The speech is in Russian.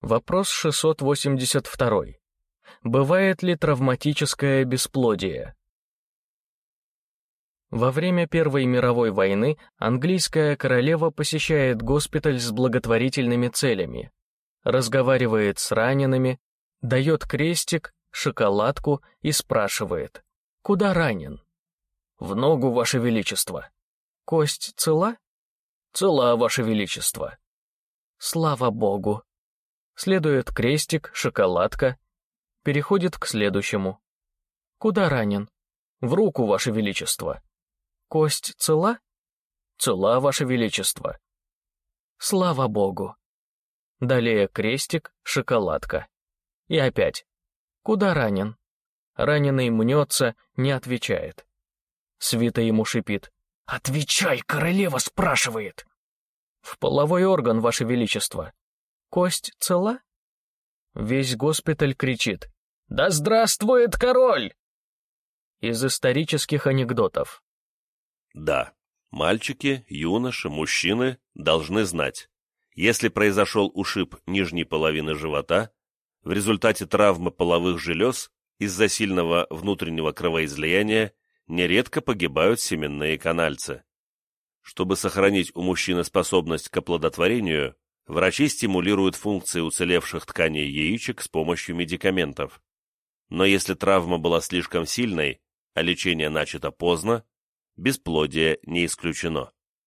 Вопрос 682. Бывает ли травматическое бесплодие? Во время Первой мировой войны английская королева посещает госпиталь с благотворительными целями, разговаривает с ранеными, дает крестик, шоколадку и спрашивает, «Куда ранен?» «В ногу, Ваше Величество». «Кость цела?» «Цела, Ваше Величество». «Слава Богу», Следует крестик, шоколадка. Переходит к следующему. Куда ранен? В руку, Ваше Величество. Кость цела? Цела, Ваше Величество. Слава Богу. Далее крестик, шоколадка. И опять. Куда ранен? Раненый мнется, не отвечает. Свита ему шипит. «Отвечай, королева спрашивает!» «В половой орган, Ваше Величество!» Кость цела? Весь госпиталь кричит «Да здравствует король!» Из исторических анекдотов. Да, мальчики, юноши, мужчины должны знать, если произошел ушиб нижней половины живота, в результате травмы половых желез из-за сильного внутреннего кровоизлияния нередко погибают семенные канальцы. Чтобы сохранить у мужчины способность к оплодотворению, врачи стимулируют функции уцелевших тканей яичек с помощью медикаментов. Но если травма была слишком сильной, а лечение начато поздно, бесплодие не исключено.